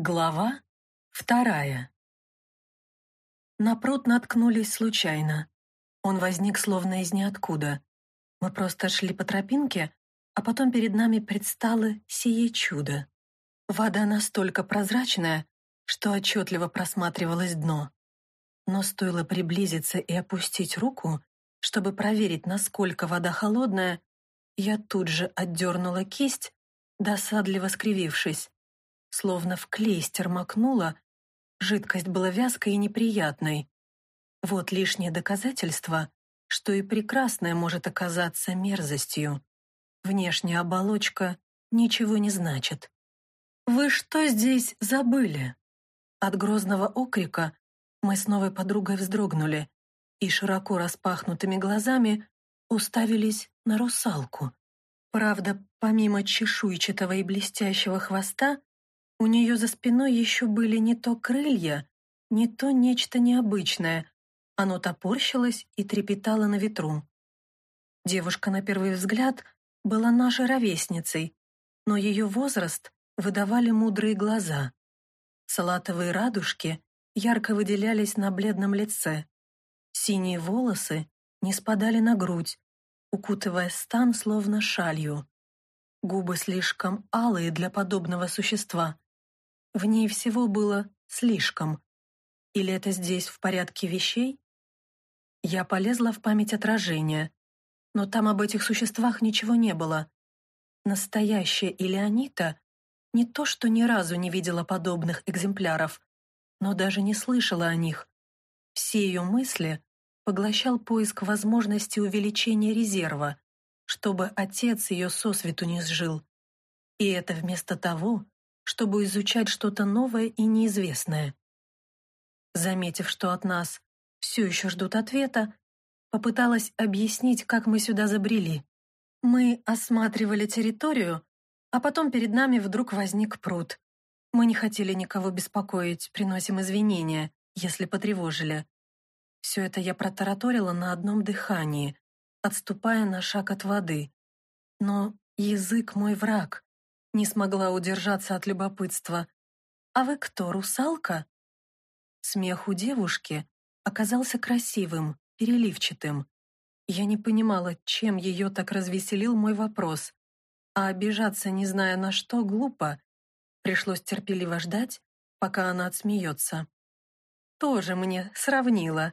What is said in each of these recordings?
Глава вторая На пруд наткнулись случайно. Он возник словно из ниоткуда. Мы просто шли по тропинке, а потом перед нами предстало сие чудо. Вода настолько прозрачная, что отчетливо просматривалось дно. Но стоило приблизиться и опустить руку, чтобы проверить, насколько вода холодная, я тут же отдернула кисть, досадливо скривившись. Словно в клейстер макнула, жидкость была вязкой и неприятной. Вот лишнее доказательство, что и прекрасное может оказаться мерзостью. Внешняя оболочка ничего не значит. «Вы что здесь забыли?» От грозного окрика мы с новой подругой вздрогнули и широко распахнутыми глазами уставились на русалку. Правда, помимо чешуйчатого и блестящего хвоста, у нее за спиной еще были не то крылья, не то нечто необычное. Оно топорщилось и трепетало на ветру. Девушка на первый взгляд была нашей ровесницей, но ее возраст выдавали мудрые глаза. Салатовые радужки ярко выделялись на бледном лице. Синие волосы не спадали на грудь, укутывая стан словно шалью. Губы слишком алые для подобного существа. В ней всего было слишком. Или это здесь в порядке вещей? Я полезла в память отражения, но там об этих существах ничего не было. Настоящая Илеонита не то что ни разу не видела подобных экземпляров, но даже не слышала о них. Все ее мысли поглощал поиск возможности увеличения резерва, чтобы отец ее сосвету не сжил. И это вместо того, чтобы изучать что-то новое и неизвестное. Заметив, что от нас все еще ждут ответа, попыталась объяснить, как мы сюда забрели. Мы осматривали территорию, а потом перед нами вдруг возник пруд. Мы не хотели никого беспокоить, приносим извинения, если потревожили. Все это я протараторила на одном дыхании, отступая на шаг от воды. Но язык мой враг не смогла удержаться от любопытства. «А вы кто, русалка?» Смех у девушки оказался красивым, переливчатым. Я не понимала, чем ее так развеселил мой вопрос. А обижаться, не зная на что, глупо. Пришлось терпеливо ждать, пока она отсмеется. Тоже мне сравнила.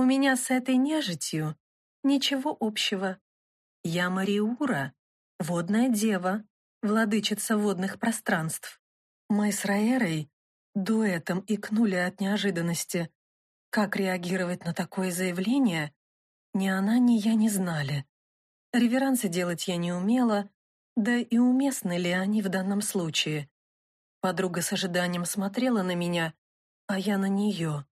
У меня с этой нежитью ничего общего. Я Мариура, водная дева, владычица водных пространств. Мы с Раэрой дуэтом икнули от неожиданности. Как реагировать на такое заявление, ни она, ни я не знали. Реверансы делать я не умела, да и уместны ли они в данном случае. Подруга с ожиданием смотрела на меня, а я на нее.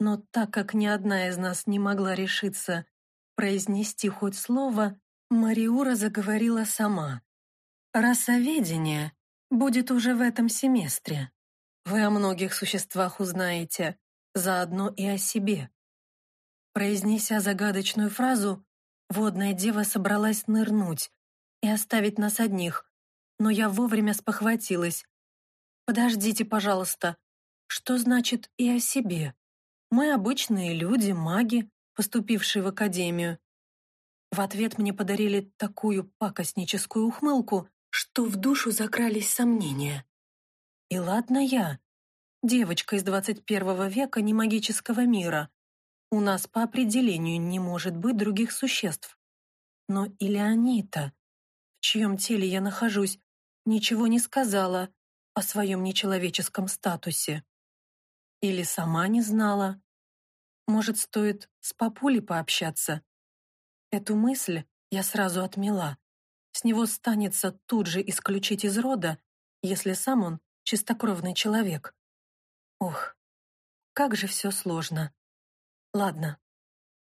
Но так как ни одна из нас не могла решиться произнести хоть слово, Мариура заговорила сама. Расоведение будет уже в этом семестре. Вы о многих существах узнаете, заодно и о себе. Произнеся загадочную фразу, водная дева собралась нырнуть и оставить нас одних, но я вовремя спохватилась. «Подождите, пожалуйста, что значит «и о себе»? Мы обычные люди, маги, поступившие в академию». В ответ мне подарили такую пакостническую ухмылку, что в душу закрались сомнения. И ладно я, девочка из 21 века не магического мира. У нас по определению не может быть других существ. Но и Леонита, в чьем теле я нахожусь, ничего не сказала о своем нечеловеческом статусе. Или сама не знала. Может, стоит с папулей пообщаться? Эту мысль я сразу отмела. С него станется тут же исключить из рода, если сам он чистокровный человек. Ох, как же все сложно. Ладно,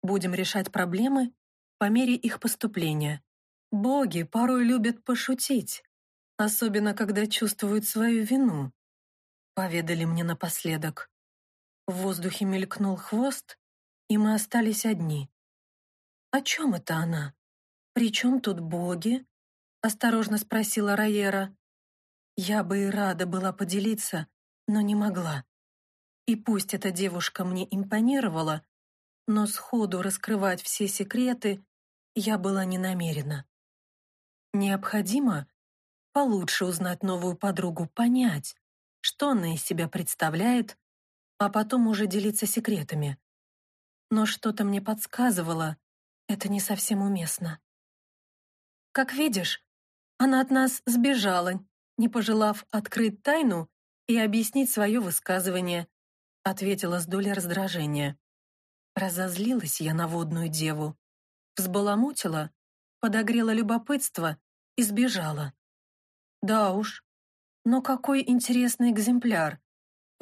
будем решать проблемы по мере их поступления. Боги порой любят пошутить, особенно когда чувствуют свою вину. Поведали мне напоследок. В воздухе мелькнул хвост, и мы остались одни. «О чем это она? При чем тут боги?» — осторожно спросила Райера. Я бы и рада была поделиться, но не могла. И пусть эта девушка мне импонировала, но сходу раскрывать все секреты я была не намерена. Необходимо получше узнать новую подругу, понять, что она из себя представляет, а потом уже делиться секретами. Но что-то мне подсказывало, это не совсем уместно. Как видишь, она от нас сбежала, не пожелав открыть тайну и объяснить свое высказывание, ответила с долей раздражения. Разозлилась я на водную деву, взбаламутила, подогрела любопытство и сбежала. Да уж, но какой интересный экземпляр,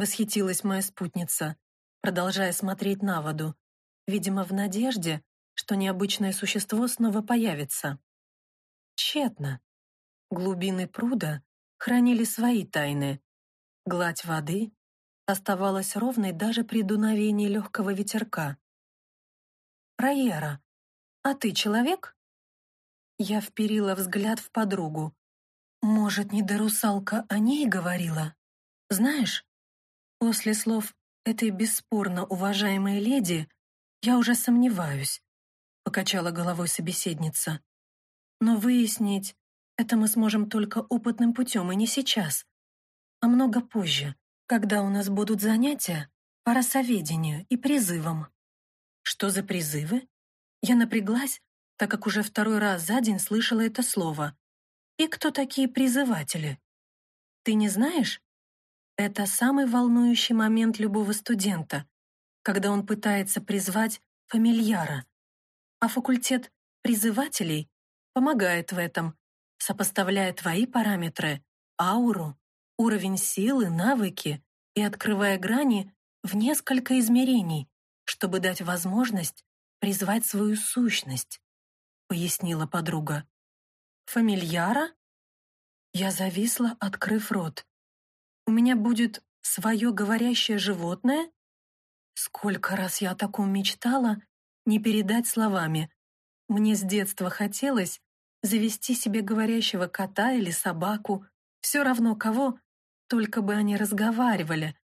восхитилась моя спутница, продолжая смотреть на воду, видимо, в надежде, что необычное существо снова появится. Тщетно. Глубины пруда хранили свои тайны. Гладь воды оставалась ровной даже при дуновении легкого ветерка. «Раера, а ты человек?» Я вперила взгляд в подругу. «Может, не до русалка о ней говорила? Знаешь, после слов этой бесспорно уважаемой леди я уже сомневаюсь», — покачала головой собеседница. «Но выяснить это мы сможем только опытным путем, и не сейчас, а много позже, когда у нас будут занятия по росоведению и призывам». «Что за призывы?» Я напряглась, так как уже второй раз за день слышала это слово. «И кто такие призыватели?» «Ты не знаешь?» Это самый волнующий момент любого студента, когда он пытается призвать фамильяра. А факультет призывателей помогает в этом, сопоставляя твои параметры, ауру, уровень силы, навыки и открывая грани в несколько измерений, чтобы дать возможность призвать свою сущность, пояснила подруга. Фамильяра? Я зависла, открыв рот. У меня будет свое говорящее животное? Сколько раз я о таком мечтала, не передать словами. Мне с детства хотелось завести себе говорящего кота или собаку, все равно кого, только бы они разговаривали.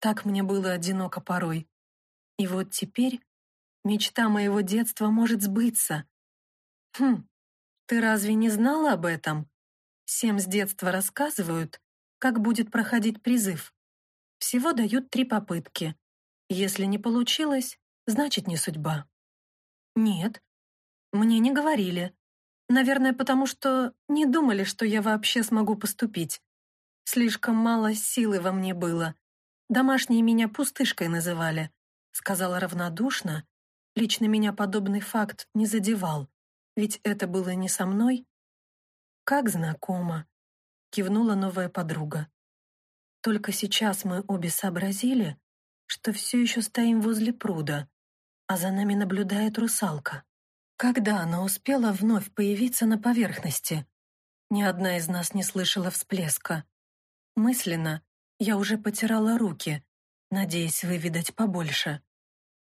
Так мне было одиноко порой. И вот теперь мечта моего детства может сбыться. Хм, ты разве не знала об этом? Всем с детства рассказывают, как будет проходить призыв. Всего дают три попытки. Если не получилось, значит не судьба. Нет, мне не говорили. Наверное, потому что не думали, что я вообще смогу поступить. Слишком мало силы во мне было. Домашние меня пустышкой называли, сказала равнодушно. Лично меня подобный факт не задевал, ведь это было не со мной. Как знакомо, кивнула новая подруга. Только сейчас мы обе сообразили, что все еще стоим возле пруда, а за нами наблюдает русалка. Когда она успела вновь появиться на поверхности? Ни одна из нас не слышала всплеска. Мысленно я уже потирала руки, надеясь выведать побольше.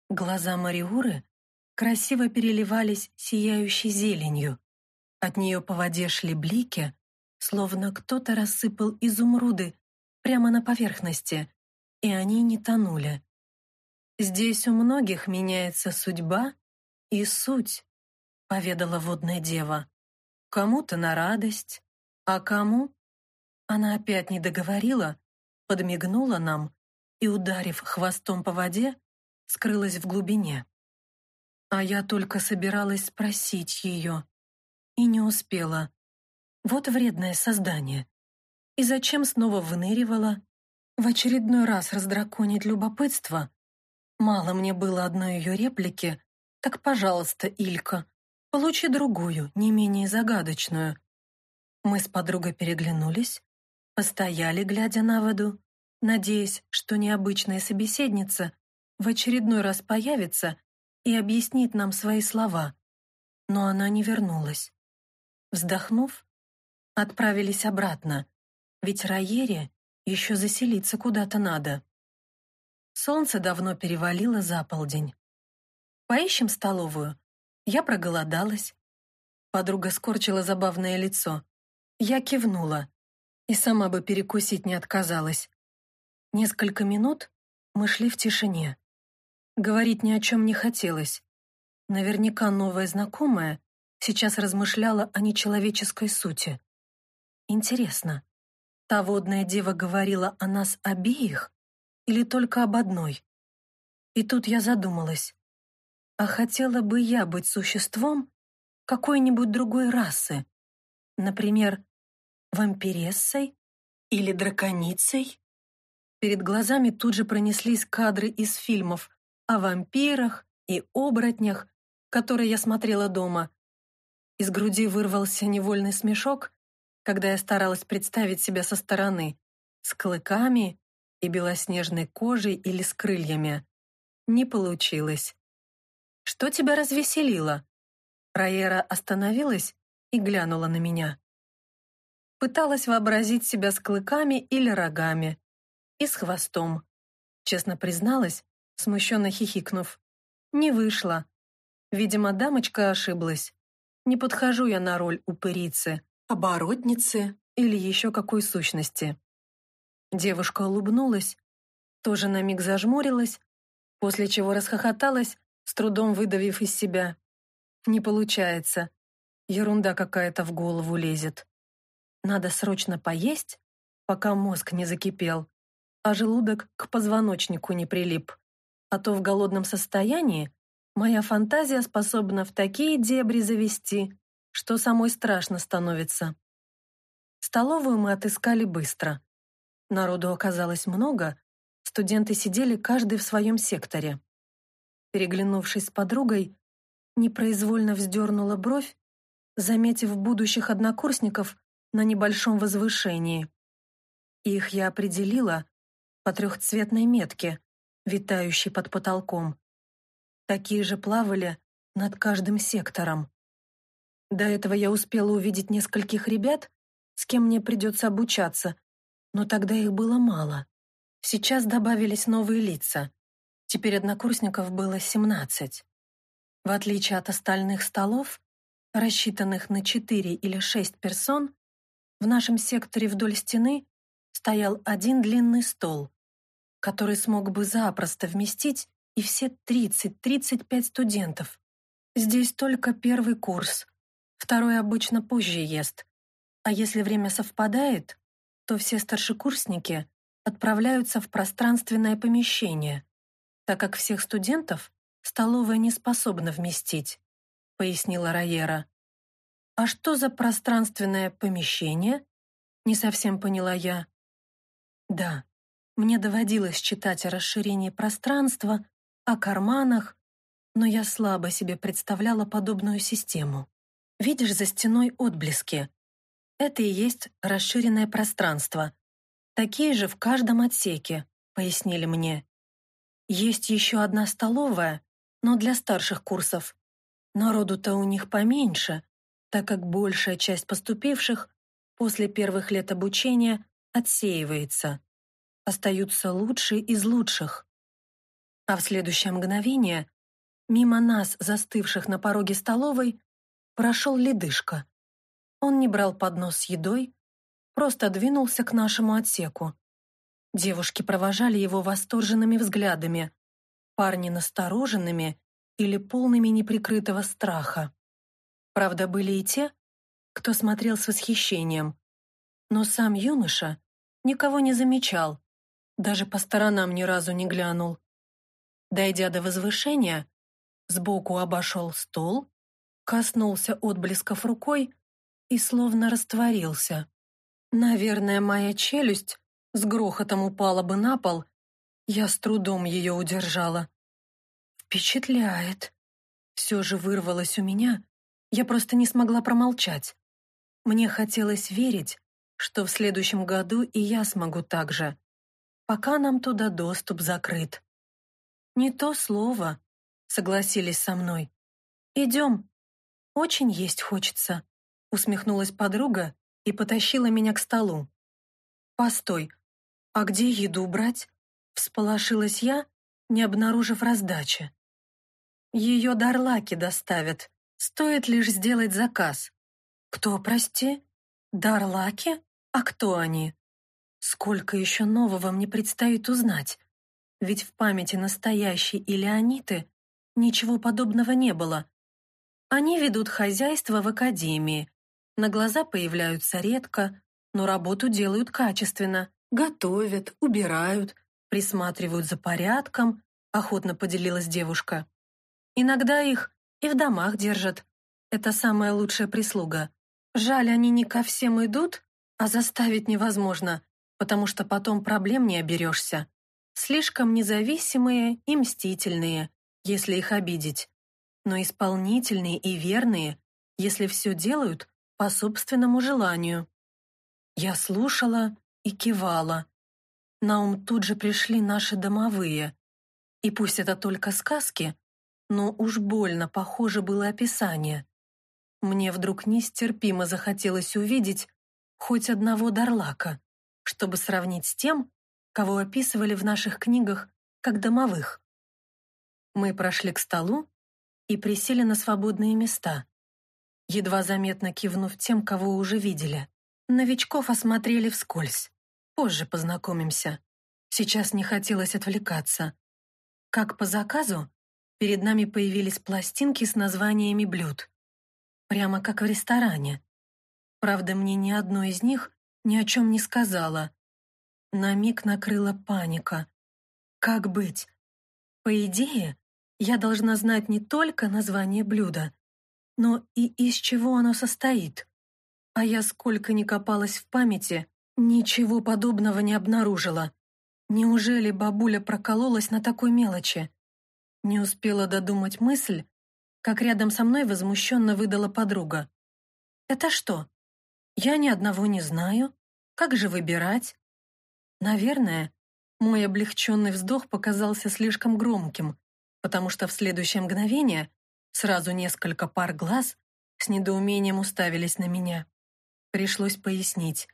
Глаза Мариуры красиво переливались сияющей зеленью. От нее по воде шли блики, словно кто-то рассыпал изумруды прямо на поверхности, и они не тонули. Здесь у многих меняется судьба и суть, поведала водная дева. Кому-то на радость, а кому? Она опять не договорила, подмигнула нам и, ударив хвостом по воде, скрылась в глубине. А я только собиралась спросить ее и не успела. Вот вредное создание. И зачем снова выныривала? В очередной раз раздраконить любопытство? Мало мне было одной ее реплики, так, пожалуйста, Илька, получи другую, не менее загадочную. Мы с подругой переглянулись, постояли, глядя на воду, надеясь, что необычная собеседница в очередной раз появится и объяснит нам свои слова. Но она не вернулась. Вздохнув, отправились обратно, ведь Раере еще заселиться куда-то надо. Солнце давно перевалило за полдень. «Поищем столовую?» Я проголодалась. Подруга скорчила забавное лицо. Я кивнула и сама бы перекусить не отказалась. Несколько минут мы шли в тишине. Говорить ни о чем не хотелось. Наверняка новая знакомая сейчас размышляла о нечеловеческой сути. Интересно, та водная дева говорила о нас обеих или только об одной? И тут я задумалась. А хотела бы я быть существом какой-нибудь другой расы? Например, вампирессой или драконицей? Перед глазами тут же пронеслись кадры из фильмов о вампирах и оборотнях, которые я смотрела дома. Из груди вырвался невольный смешок, когда я старалась представить себя со стороны, с клыками и белоснежной кожей или с крыльями. Не получилось. «Что тебя развеселило?» Раера остановилась и глянула на меня. Пыталась вообразить себя с клыками или рогами. И с хвостом. Честно призналась, смущенно хихикнув. Не вышло. Видимо, дамочка ошиблась. Не подхожу я на роль упырицы, оборотницы или еще какой сущности. Девушка улыбнулась, тоже на миг зажмурилась, после чего расхохоталась, с трудом выдавив из себя. Не получается. Ерунда какая-то в голову лезет. Надо срочно поесть, пока мозг не закипел, а желудок к позвоночнику не прилип. А то в голодном состоянии моя фантазия способна в такие дебри завести, что самой страшно становится. Столовую мы отыскали быстро. Народу оказалось много, студенты сидели каждый в своем секторе. Переглянувшись с подругой, непроизвольно вздернула бровь, заметив будущих однокурсников на небольшом возвышении. Их я определила по трехцветной метке, витающей под потолком. Такие же плавали над каждым сектором. До этого я успела увидеть нескольких ребят, с кем мне придется обучаться, но тогда их было мало. Сейчас добавились новые лица. Теперь однокурсников было 17. В отличие от остальных столов, рассчитанных на 4 или 6 персон, в нашем секторе вдоль стены стоял один длинный стол, который смог бы запросто вместить и все 30-35 студентов. Здесь только первый курс, второй обычно позже ест, а если время совпадает, то все старшекурсники отправляются в пространственное помещение, так как всех студентов столовая не способна вместить, пояснила Райера. «А что за пространственное помещение?» Не совсем поняла я. Да, мне доводилось читать о расширении пространства, о карманах, но я слабо себе представляла подобную систему. Видишь за стеной отблески. Это и есть расширенное пространство. Такие же в каждом отсеке, пояснили мне. Есть еще одна столовая, но для старших курсов. Народу-то у них поменьше, так как большая часть поступивших после первых лет обучения отсеивается. Остаются лучшие из лучших. А в следующее мгновение мимо нас, застывших на пороге столовой, прошел ледышка. Он не брал поднос с едой, просто двинулся к нашему отсеку. Девушки провожали его восторженными взглядами, парни настороженными или полными неприкрытого страха. Правда, были и те, кто смотрел с восхищением. Но сам юноша никого не замечал, даже по сторонам ни разу не глянул. Дойдя до возвышения, сбоку обошел стол, коснулся отблесков рукой и словно растворился. Наверное, моя челюсть с грохотом упала бы на пол, я с трудом ее удержала. Впечатляет. Все же вырвалось у меня, я просто не смогла промолчать. Мне хотелось верить, что в следующем году и я смогу так же, пока нам туда доступ закрыт. «Не то слово», — согласились со мной. «Идем. Очень есть хочется», — усмехнулась подруга и потащила меня к столу. «Постой, а где еду брать?» — всполошилась я, не обнаружив раздачи. «Ее Дарлаки доставят», Стоит лишь сделать заказ. Кто, прости? Дарлаки? А кто они? Сколько еще нового мне предстоит узнать? Ведь в памяти настоящей Илеониты ничего подобного не было. Они ведут хозяйство в академии. На глаза появляются редко, но работу делают качественно. Готовят, убирают, присматривают за порядком, охотно поделилась девушка. Иногда их и в домах держат. Это самая лучшая прислуга. Жаль, они не ко всем идут, а заставить невозможно, потому что потом проблем не оберешься. Слишком независимые и мстительные, если их обидеть. Но исполнительные и верные, если все делают по собственному желанию. Я слушала и кивала. На ум тут же пришли наши домовые. И пусть это только сказки, но уж больно похоже было описание. Мне вдруг нестерпимо захотелось увидеть хоть одного Дарлака, чтобы сравнить с тем, кого описывали в наших книгах как домовых. Мы прошли к столу и присели на свободные места, едва заметно кивнув тем, кого уже видели. Новичков осмотрели вскользь. Позже познакомимся. Сейчас не хотелось отвлекаться. Как по заказу, перед нами появились пластинки с названиями блюд. Прямо как в ресторане. Правда, мне ни одно из них ни о чем не сказала. На миг накрыла паника. Как быть? По идее, я должна знать не только название блюда, но и из чего оно состоит. А я сколько ни копалась в памяти, ничего подобного не обнаружила. Неужели бабуля прокололась на такой мелочи? Не успела додумать мысль, как рядом со мной возмущенно выдала подруга. «Это что? Я ни одного не знаю. Как же выбирать?» Наверное, мой облегченный вздох показался слишком громким, потому что в следующее мгновение сразу несколько пар глаз с недоумением уставились на меня. Пришлось пояснить.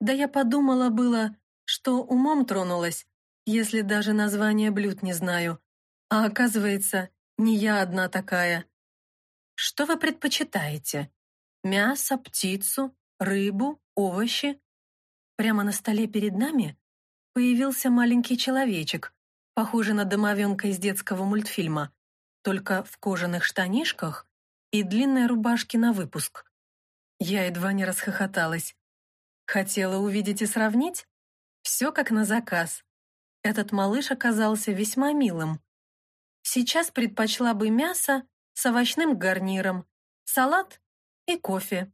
Да я подумала было, что умом тронулась, если даже название блюд не знаю. А оказывается, не я одна такая. Что вы предпочитаете? Мясо, птицу, рыбу, овощи? Прямо на столе перед нами появился маленький человечек, похожий на домовенка из детского мультфильма, только в кожаных штанишках и длинной рубашке на выпуск. Я едва не расхохоталась. Хотела увидеть и сравнить? Все как на заказ. Этот малыш оказался весьма милым. Сейчас предпочла бы мясо с овощным гарниром, салат и кофе.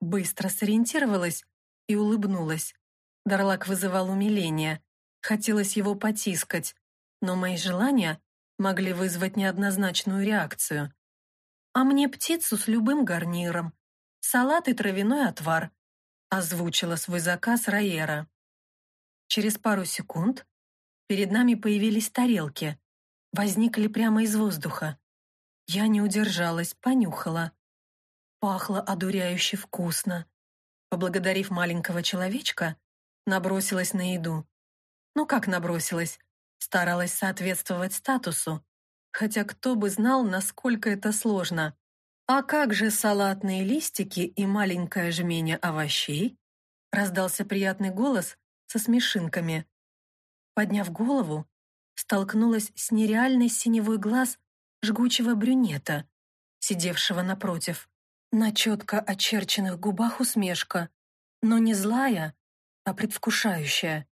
Быстро сориентировалась и улыбнулась. Дарлак вызывал умиление. Хотелось его потискать, но мои желания могли вызвать неоднозначную реакцию. А мне птицу с любым гарниром, салат и травяной отвар, озвучила свой заказ Раера. Через пару секунд перед нами появились тарелки, возникли прямо из воздуха. Я не удержалась, понюхала. Пахло одуряюще вкусно. Поблагодарив маленького человечка, набросилась на еду. Ну как набросилась? Старалась соответствовать статусу. Хотя кто бы знал, насколько это сложно. А как же салатные листики и маленькое жменя овощей? Раздался приятный голос со смешинками. Подняв голову, столкнулась с нереальной синевой глаз жгучего брюнета, сидевшего напротив. На четко очерченных губах усмешка, но не злая, а предвкушающая.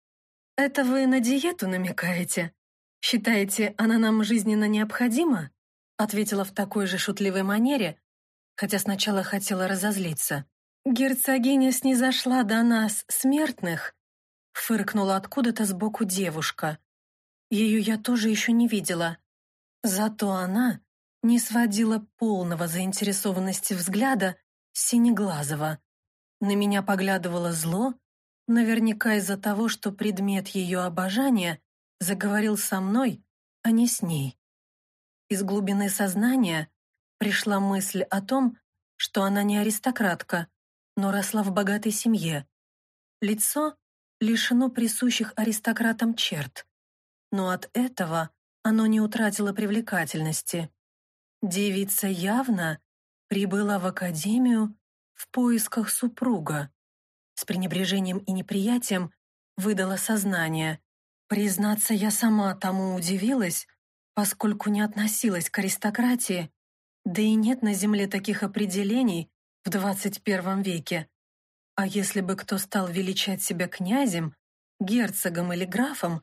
«Это вы на диету намекаете? Считаете, она нам жизненно необходима?» ответила в такой же шутливой манере, хотя сначала хотела разозлиться. «Герцогиня снизошла до нас, смертных», фыркнула откуда-то сбоку девушка. Ее я тоже еще не видела. Зато она не сводила полного заинтересованности взгляда Синеглазого. На меня поглядывало зло, наверняка из-за того, что предмет ее обожания заговорил со мной, а не с ней. Из глубины сознания пришла мысль о том, что она не аристократка, но росла в богатой семье. Лицо лишено присущих аристократам черт но от этого оно не утратило привлекательности. Девица явно прибыла в академию в поисках супруга. С пренебрежением и неприятием выдала сознание. Признаться, я сама тому удивилась, поскольку не относилась к аристократии, да и нет на земле таких определений в 21 веке. А если бы кто стал величать себя князем, герцогом или графом,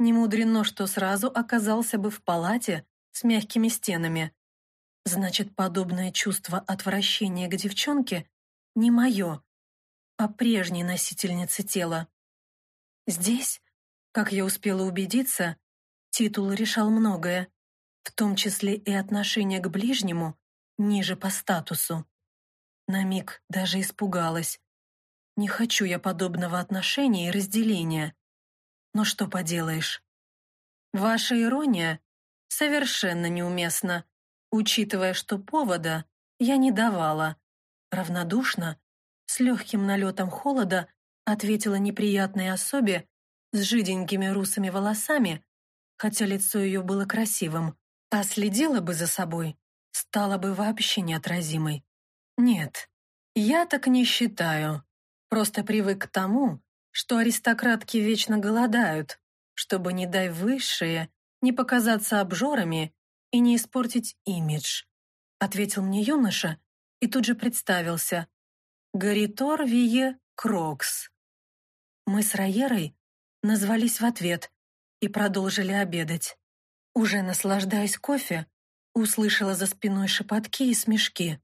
не мудрено, что сразу оказался бы в палате с мягкими стенами. Значит, подобное чувство отвращения к девчонке не мое, а прежней носительницы тела. Здесь, как я успела убедиться, титул решал многое, в том числе и отношение к ближнему ниже по статусу. На миг даже испугалась. Не хочу я подобного отношения и разделения. Но что поделаешь? Ваша ирония совершенно неуместна, учитывая, что повода я не давала. Равнодушно, с легким налетом холода, ответила неприятной особе с жиденькими русыми волосами, хотя лицо ее было красивым, а следила бы за собой, стала бы вообще неотразимой. Нет, я так не считаю. Просто привык к тому, что аристократки вечно голодают, чтобы, не дай высшие, не показаться обжорами и не испортить имидж», — ответил мне юноша и тут же представился. «Гаритор Вие Крокс». Мы с Райерой назвались в ответ и продолжили обедать. Уже наслаждаясь кофе, услышала за спиной шепотки и смешки,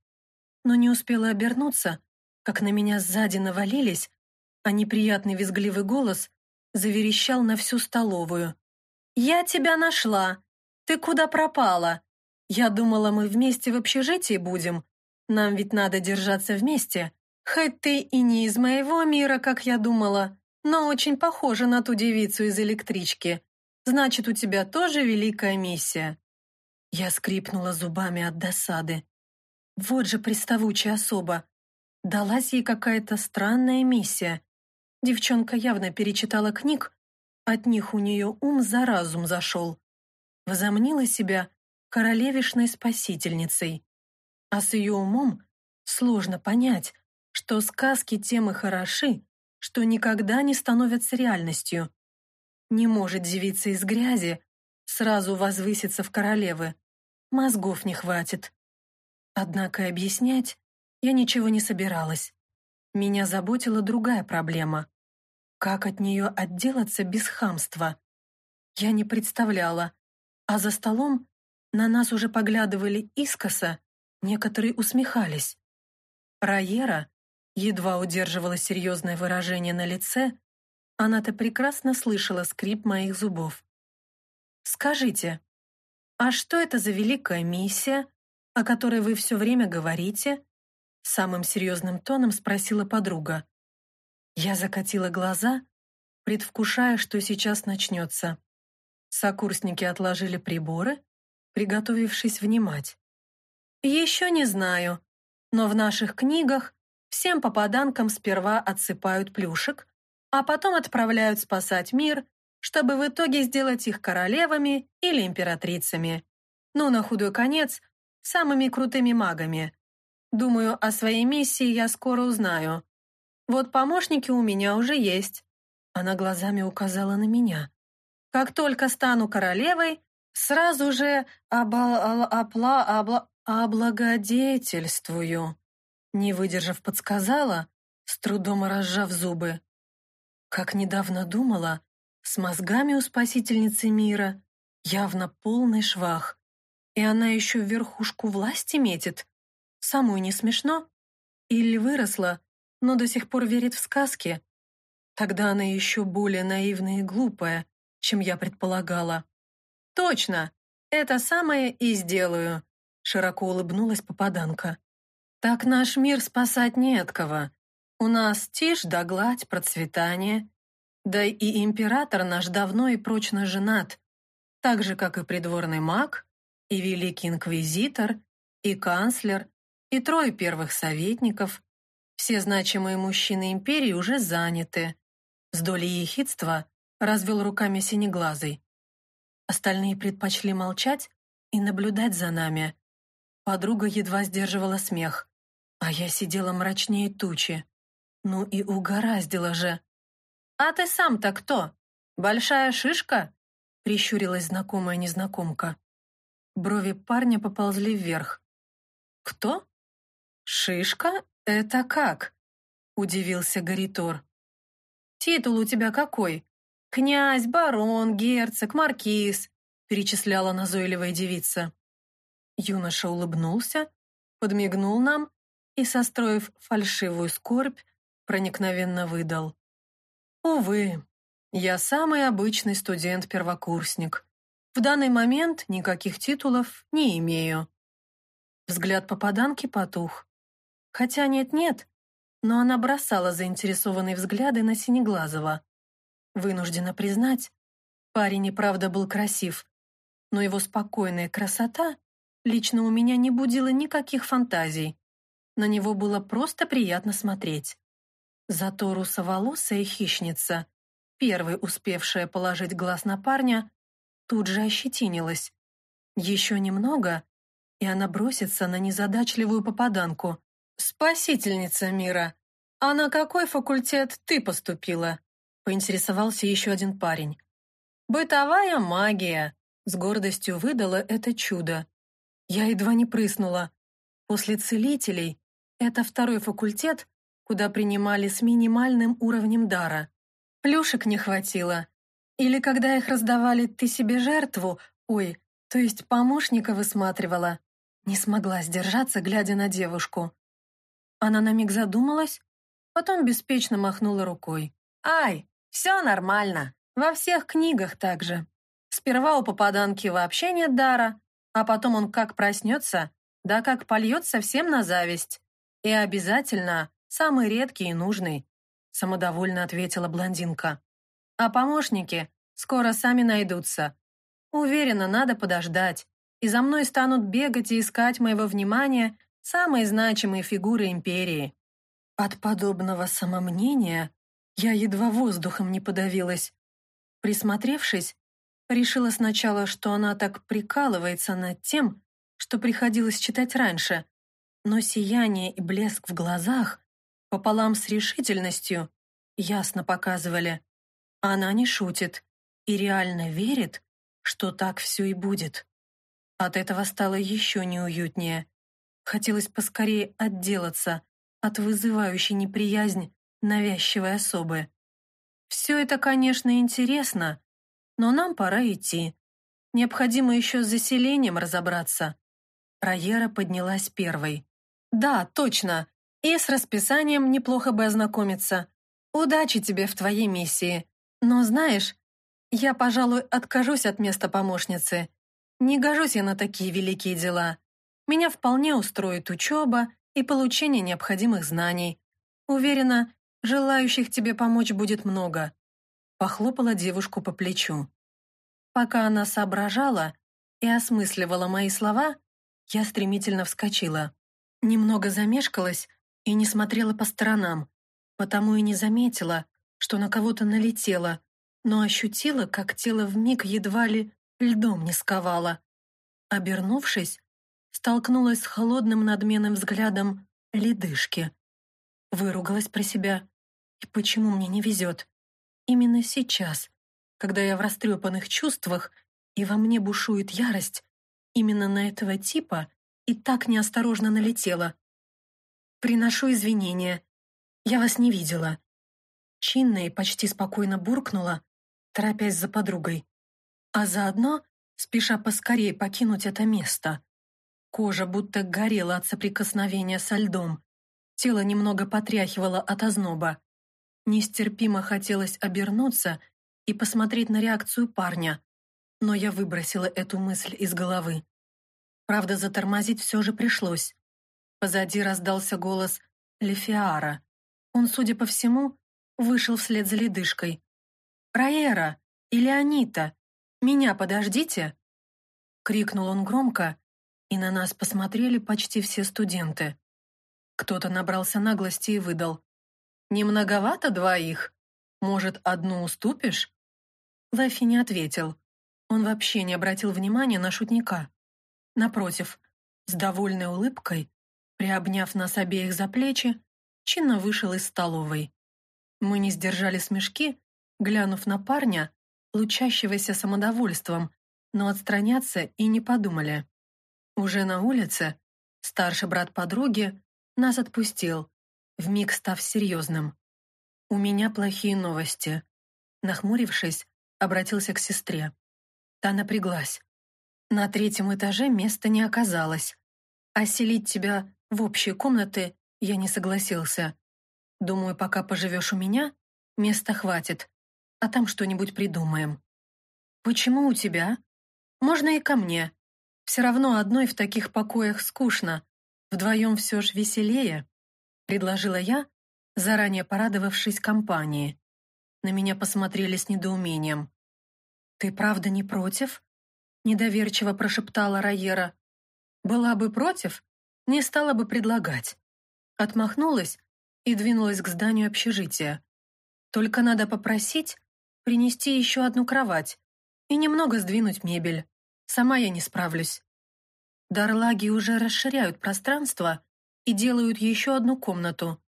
но не успела обернуться, как на меня сзади навалились, а неприятный визгливый голос заверещал на всю столовую. «Я тебя нашла! Ты куда пропала? Я думала, мы вместе в общежитии будем. Нам ведь надо держаться вместе. Хоть ты и не из моего мира, как я думала, но очень похожа на ту девицу из электрички. Значит, у тебя тоже великая миссия». Я скрипнула зубами от досады. Вот же приставучая особа. Далась ей какая-то странная миссия. Девчонка явно перечитала книг от них у нее ум за разум зашел. Возомнила себя королевишной спасительницей. А с ее умом сложно понять, что сказки тем и хороши, что никогда не становятся реальностью. Не может девица из грязи сразу возвыситься в королевы. Мозгов не хватит. Однако объяснять я ничего не собиралась. Меня заботила другая проблема. Как от нее отделаться без хамства? Я не представляла. А за столом на нас уже поглядывали искоса, некоторые усмехались. Райера едва удерживала серьезное выражение на лице, она-то прекрасно слышала скрип моих зубов. «Скажите, а что это за великая миссия, о которой вы все время говорите?» Самым серьезным тоном спросила подруга. Я закатила глаза, предвкушая, что сейчас начнется. Сокурсники отложили приборы, приготовившись внимать. «Еще не знаю, но в наших книгах всем попаданкам сперва отсыпают плюшек, а потом отправляют спасать мир, чтобы в итоге сделать их королевами или императрицами. Ну, на худой конец, самыми крутыми магами. Думаю, о своей миссии я скоро узнаю. Вот помощники у меня уже есть». Она глазами указала на меня. «Как только стану королевой, сразу же оба опла обла облагодетельствую». Не выдержав, подсказала, с трудом разжав зубы. Как недавно думала, с мозгами у спасительницы мира явно полный швах, и она еще в верхушку власти метит. Самую не смешно? Или выросла, но до сих пор верит в сказки. Тогда она еще более наивная и глупая, чем я предполагала. «Точно! Это самое и сделаю!» Широко улыбнулась попаданка. «Так наш мир спасать не кого. У нас тишь да гладь, процветание. Да и император наш давно и прочно женат, так же, как и придворный маг, и великий инквизитор, и канцлер, и трое первых советников, все значимые мужчины империи уже заняты. С долей ехидства развел руками синеглазый. Остальные предпочли молчать и наблюдать за нами. Подруга едва сдерживала смех, а я сидела мрачнее тучи. Ну и угораздило же. «А ты сам-то кто? Большая шишка?» прищурилась знакомая незнакомка. Брови парня поползли вверх. «Кто? Шишка? Это как?» удивился Гаритор. «Титул у тебя какой? Князь, барон, герцог, маркиз», перечисляла назойливая девица. Юноша улыбнулся, подмигнул нам и, состроив фальшивую скорбь, проникновенно выдал. «Увы, я самый обычный студент-первокурсник. В данный момент никаких титулов не имею». Взгляд попаданки потух. Хотя нет-нет, но она бросала заинтересованные взгляды на Синеглазого. Вынуждена признать, парень и правда был красив, но его спокойная красота лично у меня не будила никаких фантазий. На него было просто приятно смотреть. Зато русоволосая хищница, первой успевшая положить глаз на парня, тут же ощетинилась. Еще немного, и она бросится на незадачливую попаданку. «Спасительница мира! А на какой факультет ты поступила?» поинтересовался еще один парень. «Бытовая магия!» с гордостью выдала это чудо. Я едва не прыснула. После целителей это второй факультет, куда принимали с минимальным уровнем дара. Плюшек не хватило. Или когда их раздавали «ты себе жертву», ой, то есть помощника высматривала. Не смогла сдержаться, глядя на девушку. Она на миг задумалась, потом беспечно махнула рукой. «Ай, все нормально. Во всех книгах так же. Сперва у попаданки вообще нет дара, а потом он как проснется, да как польет совсем на зависть. И обязательно самый редкий и нужный, самодовольно ответила блондинка. А помощники скоро сами найдутся. Уверена, надо подождать, и за мной станут бегать и искать моего внимания самые значимые фигуры империи. От подобного самомнения я едва воздухом не подавилась. Присмотревшись, Решила сначала, что она так прикалывается над тем, что приходилось читать раньше, но сияние и блеск в глазах, пополам с решительностью, ясно показывали. Она не шутит и реально верит, что так все и будет. От этого стало еще неуютнее. Хотелось поскорее отделаться от вызывающей неприязнь навязчивой особы. Все это, конечно, интересно, но нам пора идти. Необходимо еще с заселением разобраться. Райера поднялась первой. Да, точно. И с расписанием неплохо бы ознакомиться. Удачи тебе в твоей миссии. Но знаешь, я, пожалуй, откажусь от места помощницы. Не гожусь я на такие великие дела. Меня вполне устроит учеба и получение необходимых знаний. Уверена, желающих тебе помочь будет много похлопала девушку по плечу. Пока она соображала и осмысливала мои слова, я стремительно вскочила. Немного замешкалась и не смотрела по сторонам, потому и не заметила, что на кого-то налетела, но ощутила, как тело вмиг едва ли льдом не сковало. Обернувшись, столкнулась с холодным надменным взглядом ледышки. Выругалась про себя. И почему мне не везет? Именно сейчас, когда я в растрепанных чувствах и во мне бушует ярость, именно на этого типа и так неосторожно налетела. «Приношу извинения. Я вас не видела». Чинно и почти спокойно буркнула, торопясь за подругой. А заодно спеша поскорее покинуть это место. Кожа будто горела от соприкосновения со льдом. Тело немного потряхивало от озноба. Нестерпимо хотелось обернуться и посмотреть на реакцию парня, но я выбросила эту мысль из головы. Правда, затормозить все же пришлось. Позади раздался голос Лефиара. Он, судя по всему, вышел вслед за ледышкой. «Раера! Или Анита! Меня подождите!» Крикнул он громко, и на нас посмотрели почти все студенты. Кто-то набрался наглости и выдал. «Не многовато двоих? Может, одну уступишь?» Лэфи не ответил. Он вообще не обратил внимания на шутника. Напротив, С довольной улыбкой, приобняв нас обеих за плечи, чинно вышел из столовой. Мы не сдержали смешки, глянув на парня, лучащегося самодовольством, но отстраняться и не подумали. Уже на улице старший брат подруги нас отпустил, вмиг став серьезным. «У меня плохие новости», нахмурившись, обратился к сестре. Та напряглась. На третьем этаже места не оказалось. А селить тебя в общие комнаты я не согласился. Думаю, пока поживешь у меня, места хватит, а там что-нибудь придумаем. Почему у тебя? Можно и ко мне. Все равно одной в таких покоях скучно. Вдвоем все ж веселее, предложила я, заранее порадовавшись компании. На меня посмотрели с недоумением. «Ты правда не против?» Недоверчиво прошептала Райера. «Была бы против, не стала бы предлагать». Отмахнулась и двинулась к зданию общежития. «Только надо попросить принести еще одну кровать и немного сдвинуть мебель. Сама я не справлюсь». Дарлаги уже расширяют пространство и делают еще одну комнату.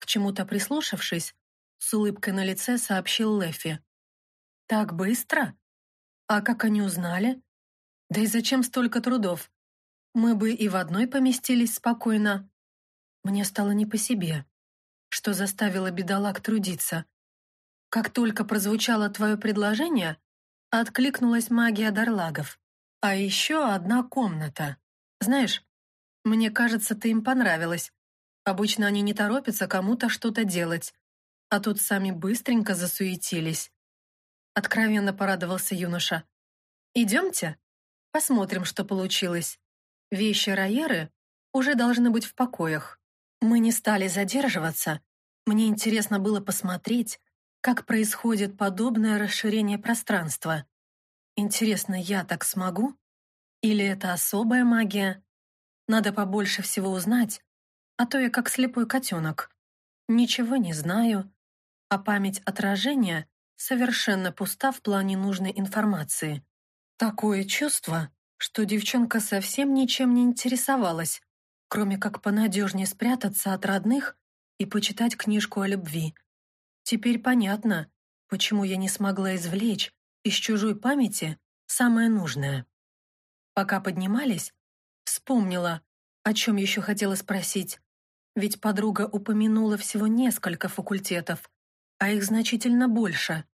К чему-то прислушавшись, с улыбкой на лице сообщил Лэфи. «Так быстро? А как они узнали? Да и зачем столько трудов? Мы бы и в одной поместились спокойно». Мне стало не по себе, что заставило бедолаг трудиться. Как только прозвучало твое предложение, откликнулась магия Дарлагов. А еще одна комната. Знаешь, мне кажется, ты им понравилась. Обычно они не торопятся кому-то что-то делать а тут сами быстренько засуетились. Откровенно порадовался юноша. «Идемте, посмотрим, что получилось. Вещи Райеры уже должны быть в покоях. Мы не стали задерживаться. Мне интересно было посмотреть, как происходит подобное расширение пространства. Интересно, я так смогу? Или это особая магия? Надо побольше всего узнать, а то я как слепой котенок. Ничего не знаю, а память отражения совершенно пуста в плане нужной информации. Такое чувство, что девчонка совсем ничем не интересовалась, кроме как понадежнее спрятаться от родных и почитать книжку о любви. Теперь понятно, почему я не смогла извлечь из чужой памяти самое нужное. Пока поднимались, вспомнила, о чем еще хотела спросить, ведь подруга упомянула всего несколько факультетов, а их значительно больше.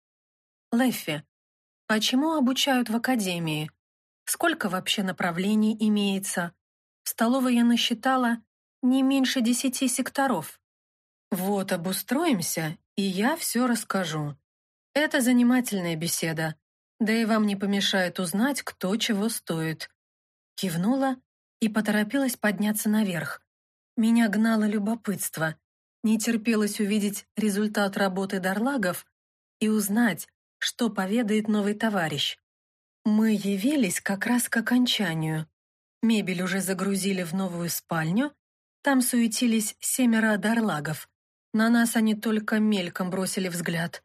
Лэффи, почему обучают в академии? Сколько вообще направлений имеется? В столовой я насчитала не меньше десяти секторов. Вот обустроимся, и я все расскажу. Это занимательная беседа, да и вам не помешает узнать, кто чего стоит. Кивнула и поторопилась подняться наверх. Меня гнало любопытство. Не терпелось увидеть результат работы дарлагов и узнать, что поведает новый товарищ. Мы явились как раз к окончанию. Мебель уже загрузили в новую спальню, там суетились семеро дарлагов. На нас они только мельком бросили взгляд.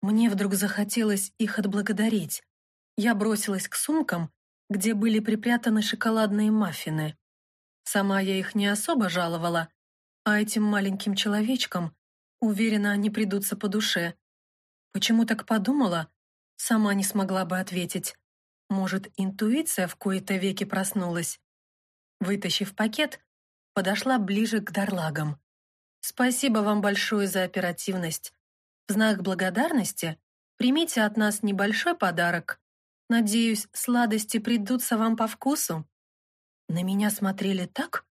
Мне вдруг захотелось их отблагодарить. Я бросилась к сумкам, где были припрятаны шоколадные маффины. Сама я их не особо жаловала, а этим маленьким человечкам, уверена, они придутся по душе. Почему так подумала? Сама не смогла бы ответить. Может, интуиция в кои-то веки проснулась? Вытащив пакет, подошла ближе к дарлагам. «Спасибо вам большое за оперативность. В знак благодарности примите от нас небольшой подарок. Надеюсь, сладости придутся вам по вкусу». На меня смотрели так,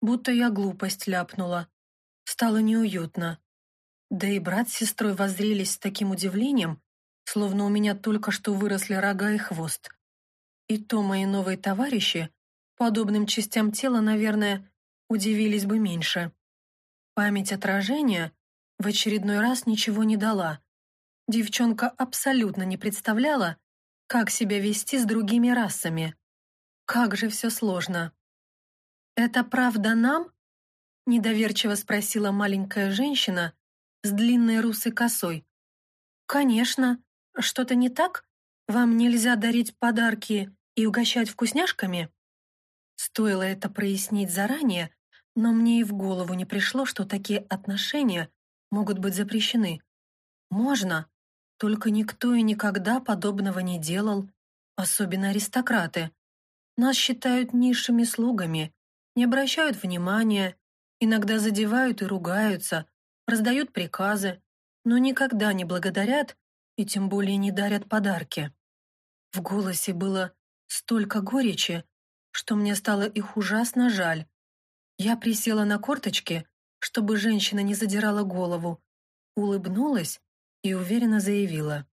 будто я глупость ляпнула. Стало неуютно. Да и брат с сестрой воззрелись с таким удивлением, словно у меня только что выросли рога и хвост. И то мои новые товарищи, подобным частям тела, наверное, удивились бы меньше. Память отражения в очередной раз ничего не дала. Девчонка абсолютно не представляла, как себя вести с другими расами. Как же все сложно. «Это правда нам?» — недоверчиво спросила маленькая женщина с длинной русой косой. «Конечно. Что-то не так? Вам нельзя дарить подарки и угощать вкусняшками?» Стоило это прояснить заранее, но мне и в голову не пришло, что такие отношения могут быть запрещены. Можно, только никто и никогда подобного не делал, особенно аристократы. Нас считают низшими слугами, не обращают внимания, иногда задевают и ругаются, раздают приказы, но никогда не благодарят и тем более не дарят подарки. В голосе было столько горечи, что мне стало их ужасно жаль. Я присела на корточки, чтобы женщина не задирала голову, улыбнулась и уверенно заявила.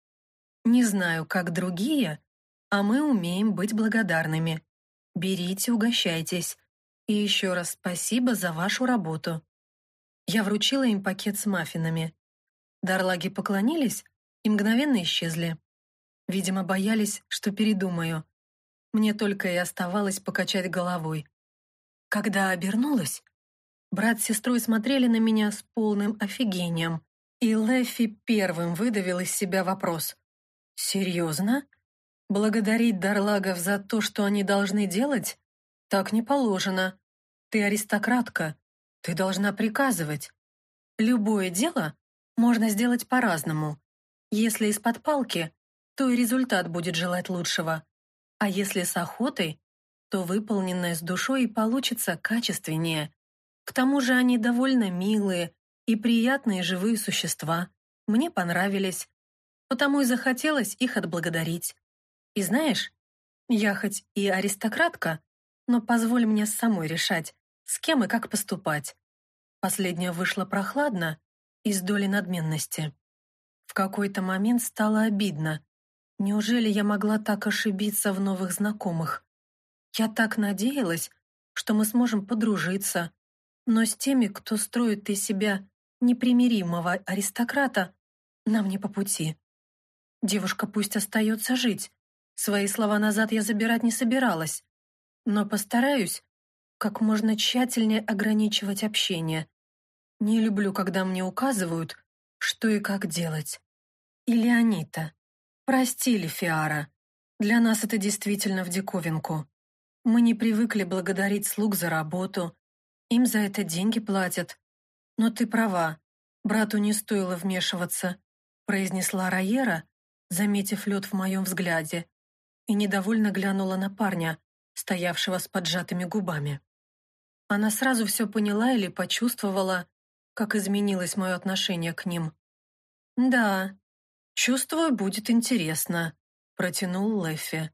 «Не знаю, как другие, а мы умеем быть благодарными. Берите, угощайтесь. И еще раз спасибо за вашу работу». Я вручила им пакет с маффинами. Дарлаги поклонились и мгновенно исчезли. Видимо, боялись, что передумаю. Мне только и оставалось покачать головой. Когда обернулась, брат с сестрой смотрели на меня с полным офигением, и Лэффи первым выдавил из себя вопрос. «Серьезно? Благодарить Дарлагов за то, что они должны делать? Так не положено. Ты аристократка, ты должна приказывать. Любое дело можно сделать по-разному. Если из-под палки, то и результат будет желать лучшего. А если с охотой, то выполненное с душой получится качественнее. К тому же они довольно милые и приятные живые существа. Мне понравились, потому и захотелось их отблагодарить. И знаешь, я хоть и аристократка, но позволь мне самой решать, с кем и как поступать. Последняя вышла прохладно и с долей надменности. В какой-то момент стало обидно, Неужели я могла так ошибиться в новых знакомых? Я так надеялась, что мы сможем подружиться, но с теми, кто строит из себя непримиримого аристократа, нам не по пути. Девушка пусть остается жить. Свои слова назад я забирать не собиралась, но постараюсь как можно тщательнее ограничивать общение. Не люблю, когда мне указывают, что и как делать. Или Анита. «Прости, Лефиара. Для нас это действительно в диковинку. Мы не привыкли благодарить слуг за работу. Им за это деньги платят. Но ты права. Брату не стоило вмешиваться», произнесла Райера, заметив лед в моем взгляде, и недовольно глянула на парня, стоявшего с поджатыми губами. Она сразу все поняла или почувствовала, как изменилось мое отношение к ним. «Да, «Чувствую, будет интересно», — протянул Лэффи.